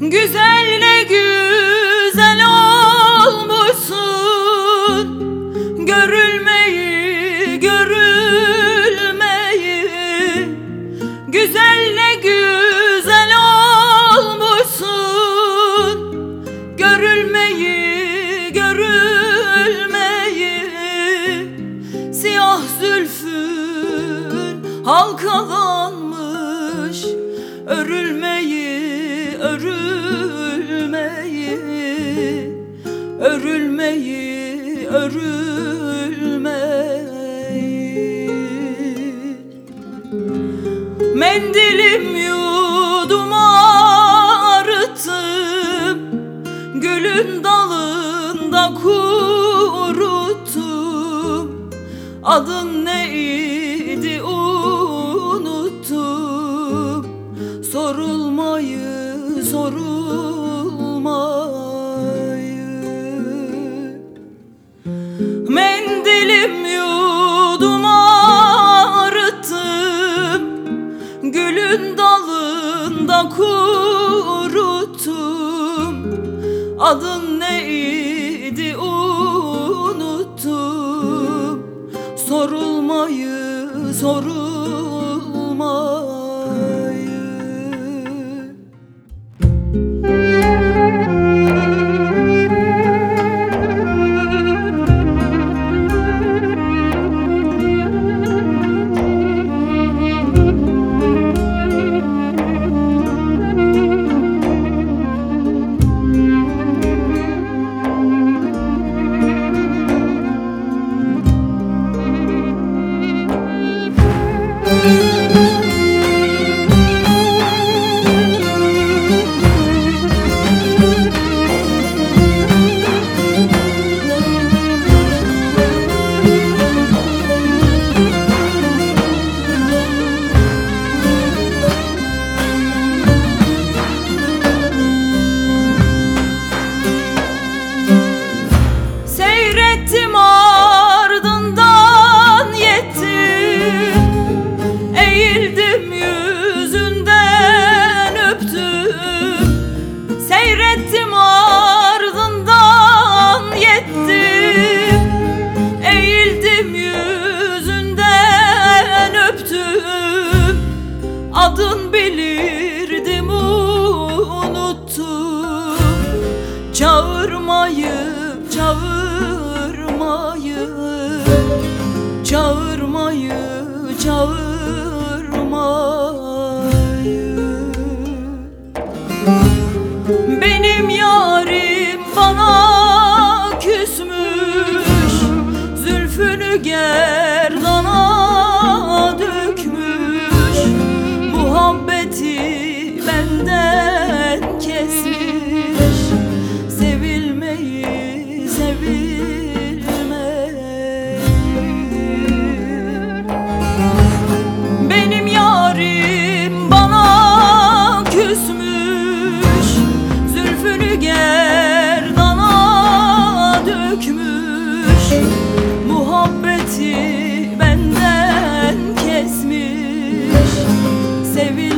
Güzel ne güzel olmuşsun. Görülmeyi görülmeyi. Güzel ne güzel olmuşsun. Görülmeyi görülmeyi. Siyah zülfün halkalanmış Örülmeyi, örülmeyi Örülmeyi, Mendilim yudum arıttım Gülün dalında kuruttum Adın neydi unuttum Sorulmayı, kuruttum Adın neydi unuttum. Sorulmayı, sorulmayı Seyrettim ardından yettim. Eğildim yüzünden öptüm. Seyrettim ardından yettim. Eğildim yüzünden öptüm. Adın bilirdim unuttum. Çağırmayı Çağırmayı, çağırmayı. Benim yarim bana küsmüş Zülfünü gerdana dökmüş. Muhabbeti benden kesmiş. Sevilmeyi, sevilmeyi Sevil